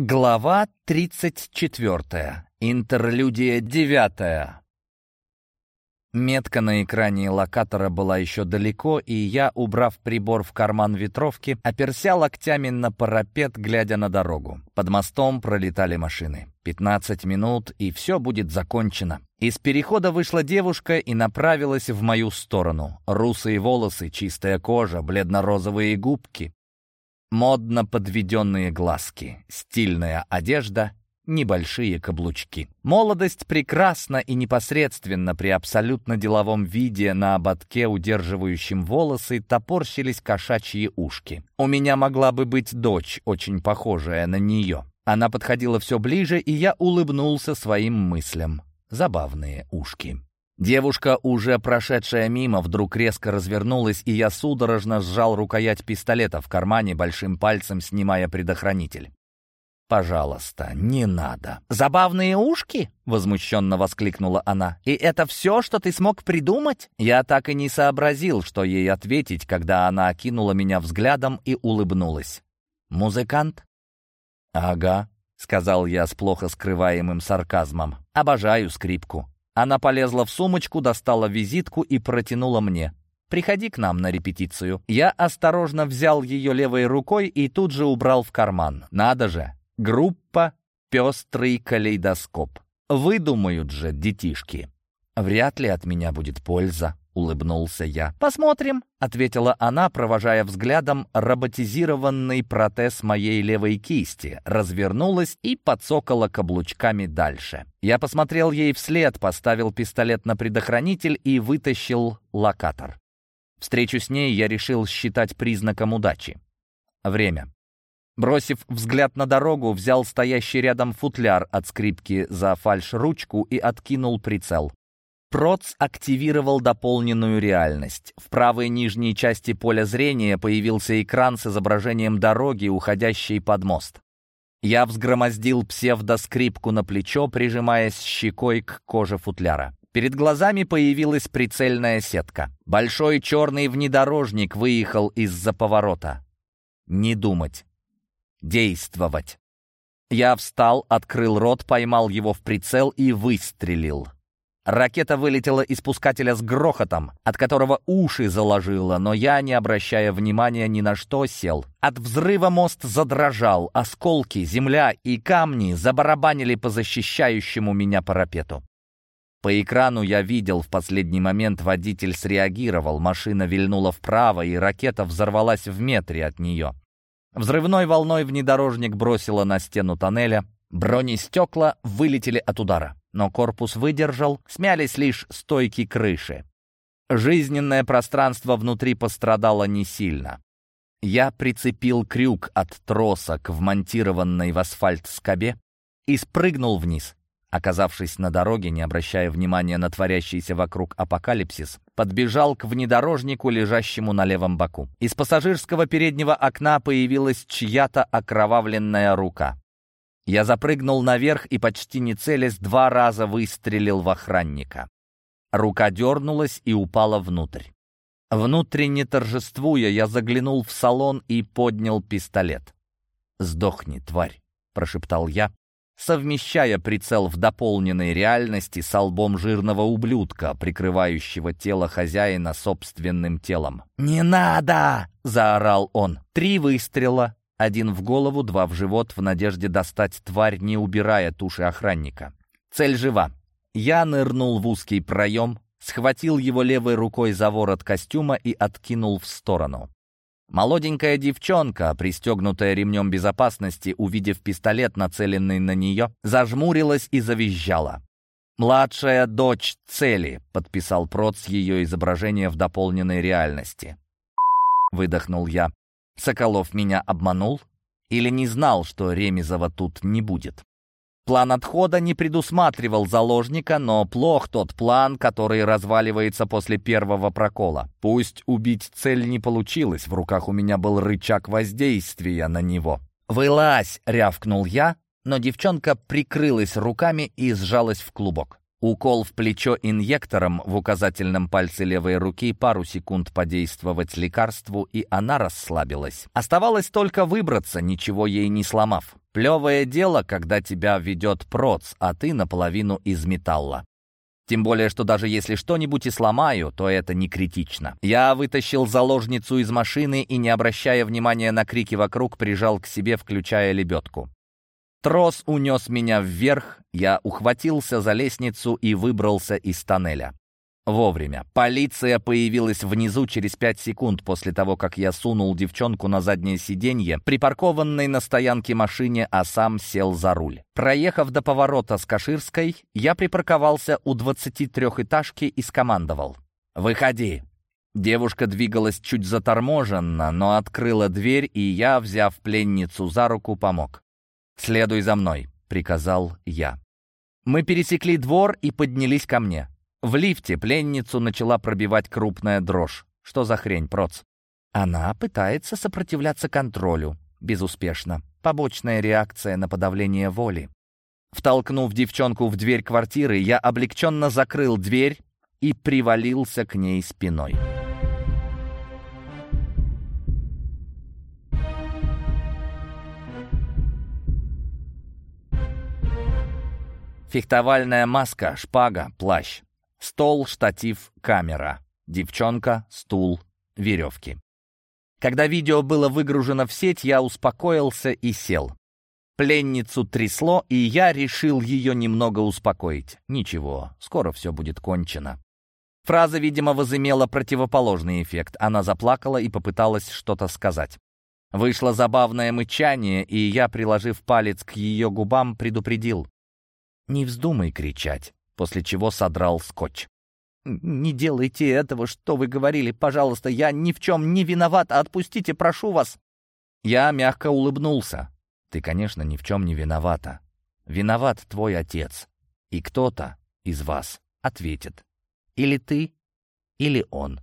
Глава 34. Интерлюдия 9. Метка на экране локатора была еще далеко, и я, убрав прибор в карман ветровки, оперся локтями на парапет, глядя на дорогу. Под мостом пролетали машины. 15 минут, и все будет закончено. Из перехода вышла девушка и направилась в мою сторону. Русые волосы, чистая кожа, бледно-розовые губки. Модно подведенные глазки, стильная одежда, небольшие каблучки. Молодость прекрасна и непосредственно при абсолютно деловом виде на ободке, удерживающем волосы, топорщились кошачьи ушки. У меня могла бы быть дочь, очень похожая на нее. Она подходила все ближе, и я улыбнулся своим мыслям. Забавные ушки. Девушка, уже прошедшая мимо, вдруг резко развернулась, и я судорожно сжал рукоять пистолета в кармане, большим пальцем снимая предохранитель. «Пожалуйста, не надо». «Забавные ушки?» — возмущенно воскликнула она. «И это все, что ты смог придумать?» Я так и не сообразил, что ей ответить, когда она окинула меня взглядом и улыбнулась. «Музыкант?» «Ага», — сказал я с плохо скрываемым сарказмом. «Обожаю скрипку». Она полезла в сумочку, достала визитку и протянула мне. «Приходи к нам на репетицию». Я осторожно взял ее левой рукой и тут же убрал в карман. «Надо же! Группа «Пестрый калейдоскоп». Выдумают же детишки. Вряд ли от меня будет польза улыбнулся я. «Посмотрим», — ответила она, провожая взглядом роботизированный протез моей левой кисти, развернулась и подсокала каблучками дальше. Я посмотрел ей вслед, поставил пистолет на предохранитель и вытащил локатор. Встречу с ней я решил считать признаком удачи. Время. Бросив взгляд на дорогу, взял стоящий рядом футляр от скрипки за фальш-ручку и откинул прицел. Проц активировал дополненную реальность. В правой нижней части поля зрения появился экран с изображением дороги, уходящей под мост. Я взгромоздил псевдоскрипку на плечо, прижимаясь щекой к коже футляра. Перед глазами появилась прицельная сетка. Большой черный внедорожник выехал из-за поворота. Не думать. Действовать. Я встал, открыл рот, поймал его в прицел и выстрелил. Ракета вылетела из пускателя с грохотом, от которого уши заложило, но я, не обращая внимания ни на что, сел. От взрыва мост задрожал, осколки, земля и камни забарабанили по защищающему меня парапету. По экрану я видел, в последний момент водитель среагировал, машина вильнула вправо, и ракета взорвалась в метре от нее. Взрывной волной внедорожник бросило на стену тоннеля, бронестекла вылетели от удара но корпус выдержал, смялись лишь стойки крыши. Жизненное пространство внутри пострадало не сильно. Я прицепил крюк от троса к вмонтированной в асфальт скобе и спрыгнул вниз. Оказавшись на дороге, не обращая внимания на творящийся вокруг апокалипсис, подбежал к внедорожнику, лежащему на левом боку. Из пассажирского переднего окна появилась чья-то окровавленная рука. Я запрыгнул наверх и, почти не целясь, два раза выстрелил в охранника. Рука дернулась и упала внутрь. Внутренне торжествуя, я заглянул в салон и поднял пистолет. «Сдохни, тварь!» — прошептал я, совмещая прицел в дополненной реальности с лбом жирного ублюдка, прикрывающего тело хозяина собственным телом. «Не надо!» — заорал он. Три выстрела, один в голову, два в живот, в надежде достать тварь, не убирая туши охранника. Цель жива. Я нырнул в узкий проем, схватил его левой рукой за ворот костюма и откинул в сторону. Молоденькая девчонка, пристегнутая ремнем безопасности, увидев пистолет, нацеленный на нее, зажмурилась и завизжала. «Младшая дочь цели», — подписал Проц ее изображение в дополненной реальности. Выдохнул я. Соколов меня обманул или не знал, что Ремезова тут не будет. План отхода не предусматривал заложника, но плох тот план, который разваливается после первого прокола. Пусть убить цель не получилось, в руках у меня был рычаг воздействия на него. «Вылазь!» — рявкнул я, но девчонка прикрылась руками и сжалась в клубок. Укол в плечо инъектором в указательном пальце левой руки пару секунд подействовать лекарству, и она расслабилась. Оставалось только выбраться, ничего ей не сломав. Плевое дело, когда тебя ведет проц, а ты наполовину из металла. Тем более, что даже если что-нибудь и сломаю, то это не критично. Я вытащил заложницу из машины и, не обращая внимания на крики вокруг, прижал к себе, включая лебедку. Трос унес меня вверх, я ухватился за лестницу и выбрался из тоннеля. Вовремя. Полиция появилась внизу через пять секунд после того, как я сунул девчонку на заднее сиденье, припаркованной на стоянке машине, а сам сел за руль. Проехав до поворота с Каширской, я припарковался у 23-этажки и скомандовал. «Выходи!» Девушка двигалась чуть заторможенно, но открыла дверь, и я, взяв пленницу за руку, помог. «Следуй за мной», — приказал я. Мы пересекли двор и поднялись ко мне. В лифте пленницу начала пробивать крупная дрожь. Что за хрень, проц? Она пытается сопротивляться контролю. Безуспешно. Побочная реакция на подавление воли. Втолкнув девчонку в дверь квартиры, я облегченно закрыл дверь и привалился к ней спиной. Фехтовальная маска, шпага, плащ. Стол, штатив, камера. Девчонка, стул, веревки. Когда видео было выгружено в сеть, я успокоился и сел. Пленницу трясло, и я решил ее немного успокоить. Ничего, скоро все будет кончено. Фраза, видимо, возымела противоположный эффект. Она заплакала и попыталась что-то сказать. Вышло забавное мычание, и я, приложив палец к ее губам, предупредил. «Не вздумай кричать после чего содрал скотч. «Не делайте этого, что вы говорили, пожалуйста, я ни в чем не виноват, отпустите, прошу вас!» Я мягко улыбнулся. «Ты, конечно, ни в чем не виновата. Виноват твой отец. И кто-то из вас ответит. Или ты, или он».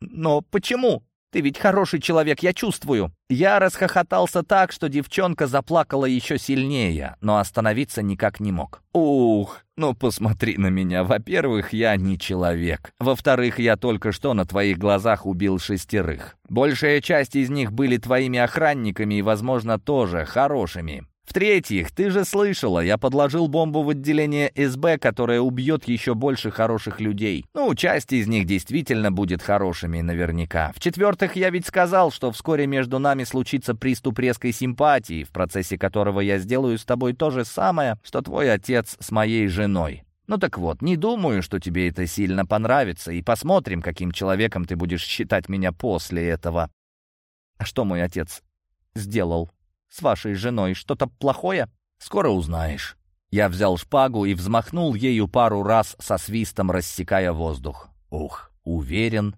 «Но почему?» Ты ведь хороший человек, я чувствую». Я расхохотался так, что девчонка заплакала еще сильнее, но остановиться никак не мог. «Ух, ну посмотри на меня. Во-первых, я не человек. Во-вторых, я только что на твоих глазах убил шестерых. Большая часть из них были твоими охранниками и, возможно, тоже хорошими. В-третьих, ты же слышала, я подложил бомбу в отделение СБ, которая убьет еще больше хороших людей. Ну, часть из них действительно будет хорошими, наверняка. В-четвертых, я ведь сказал, что вскоре между нами случится приступ резкой симпатии, в процессе которого я сделаю с тобой то же самое, что твой отец с моей женой. Ну так вот, не думаю, что тебе это сильно понравится, и посмотрим, каким человеком ты будешь считать меня после этого. А что мой отец сделал? С вашей женой что-то плохое? Скоро узнаешь». Я взял шпагу и взмахнул ею пару раз со свистом, рассекая воздух. «Ух, уверен,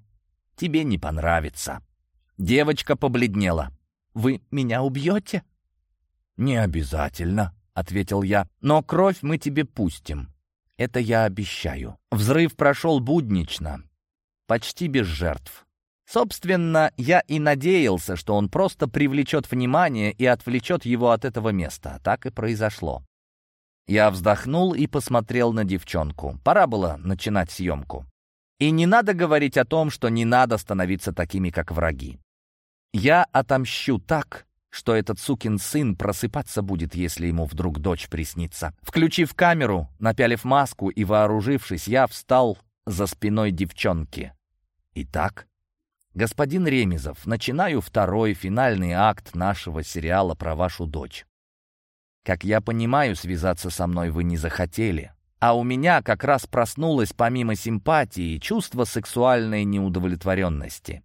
тебе не понравится». Девочка побледнела. «Вы меня убьете?» «Не обязательно», — ответил я. «Но кровь мы тебе пустим. Это я обещаю». Взрыв прошел буднично, почти без жертв. Собственно, я и надеялся, что он просто привлечет внимание и отвлечет его от этого места. Так и произошло. Я вздохнул и посмотрел на девчонку. Пора было начинать съемку. И не надо говорить о том, что не надо становиться такими, как враги. Я отомщу так, что этот сукин сын просыпаться будет, если ему вдруг дочь приснится. Включив камеру, напялив маску и вооружившись, я встал за спиной девчонки. Итак, «Господин Ремезов, начинаю второй финальный акт нашего сериала про вашу дочь. Как я понимаю, связаться со мной вы не захотели. А у меня как раз проснулось помимо симпатии чувство сексуальной неудовлетворенности.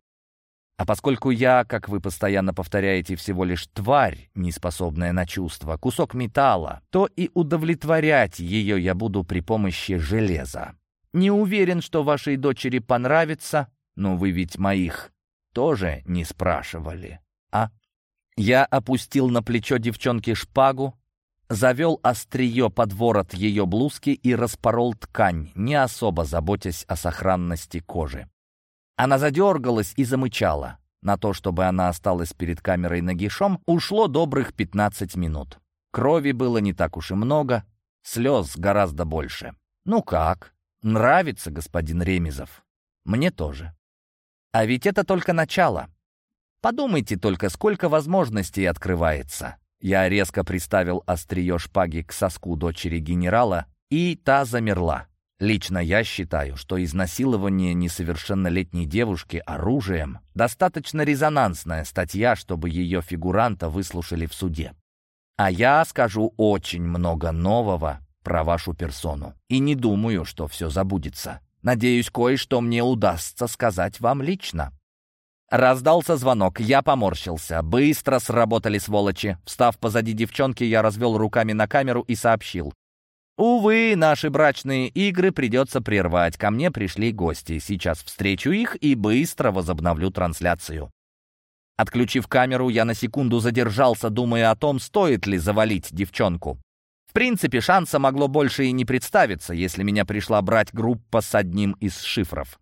А поскольку я, как вы постоянно повторяете, всего лишь тварь, неспособная на чувства, кусок металла, то и удовлетворять ее я буду при помощи железа. Не уверен, что вашей дочери понравится, но вы ведь моих тоже не спрашивали, а? Я опустил на плечо девчонки шпагу, завел острие под ворот ее блузки и распорол ткань, не особо заботясь о сохранности кожи. Она задергалась и замычала. На то, чтобы она осталась перед камерой нагишом, ушло добрых 15 минут. Крови было не так уж и много, слез гораздо больше. «Ну как? Нравится, господин Ремезов?» «Мне тоже». А ведь это только начало. Подумайте только, сколько возможностей открывается. Я резко приставил острие шпаги к соску дочери генерала, и та замерла. Лично я считаю, что изнасилование несовершеннолетней девушки оружием – достаточно резонансная статья, чтобы ее фигуранта выслушали в суде. А я скажу очень много нового про вашу персону. И не думаю, что все забудется. Надеюсь, кое-что мне удастся сказать вам лично. Раздался звонок, я поморщился. Быстро сработали сволочи. Встав позади девчонки, я развел руками на камеру и сообщил. «Увы, наши брачные игры придется прервать. Ко мне пришли гости. Сейчас встречу их и быстро возобновлю трансляцию». Отключив камеру, я на секунду задержался, думая о том, стоит ли завалить девчонку. В принципе, шанса могло больше и не представиться, если меня пришла брать группа с одним из шифров.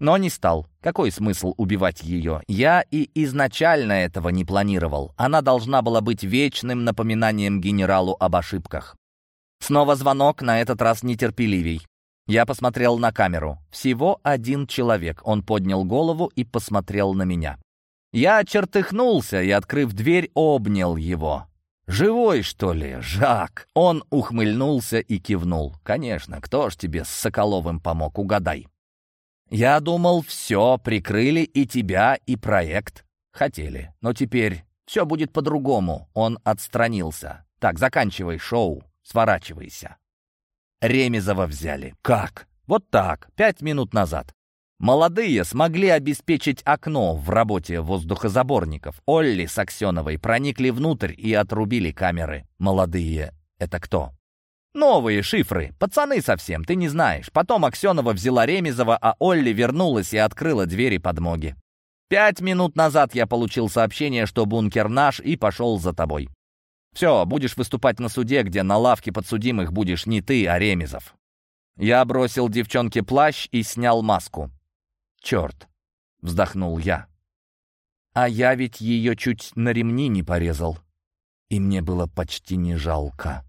Но не стал. Какой смысл убивать ее? Я и изначально этого не планировал. Она должна была быть вечным напоминанием генералу об ошибках. Снова звонок, на этот раз нетерпеливей. Я посмотрел на камеру. Всего один человек. Он поднял голову и посмотрел на меня. Я чертыхнулся и, открыв дверь, обнял его. «Живой, что ли, Жак?» Он ухмыльнулся и кивнул. «Конечно, кто ж тебе с Соколовым помог, угадай?» Я думал, все, прикрыли и тебя, и проект. Хотели, но теперь все будет по-другому. Он отстранился. Так, заканчивай шоу, сворачивайся. Ремезова взяли. Как? Вот так, пять минут назад. Молодые смогли обеспечить окно в работе воздухозаборников. Олли с Аксеновой проникли внутрь и отрубили камеры. Молодые — это кто? Новые шифры. Пацаны совсем, ты не знаешь. Потом Аксенова взяла Ремезова, а Олли вернулась и открыла двери подмоги. Пять минут назад я получил сообщение, что бункер наш, и пошел за тобой. Все, будешь выступать на суде, где на лавке подсудимых будешь не ты, а Ремезов. Я бросил девчонке плащ и снял маску. «Черт!» — вздохнул я. А я ведь ее чуть на ремни не порезал. И мне было почти не жалко.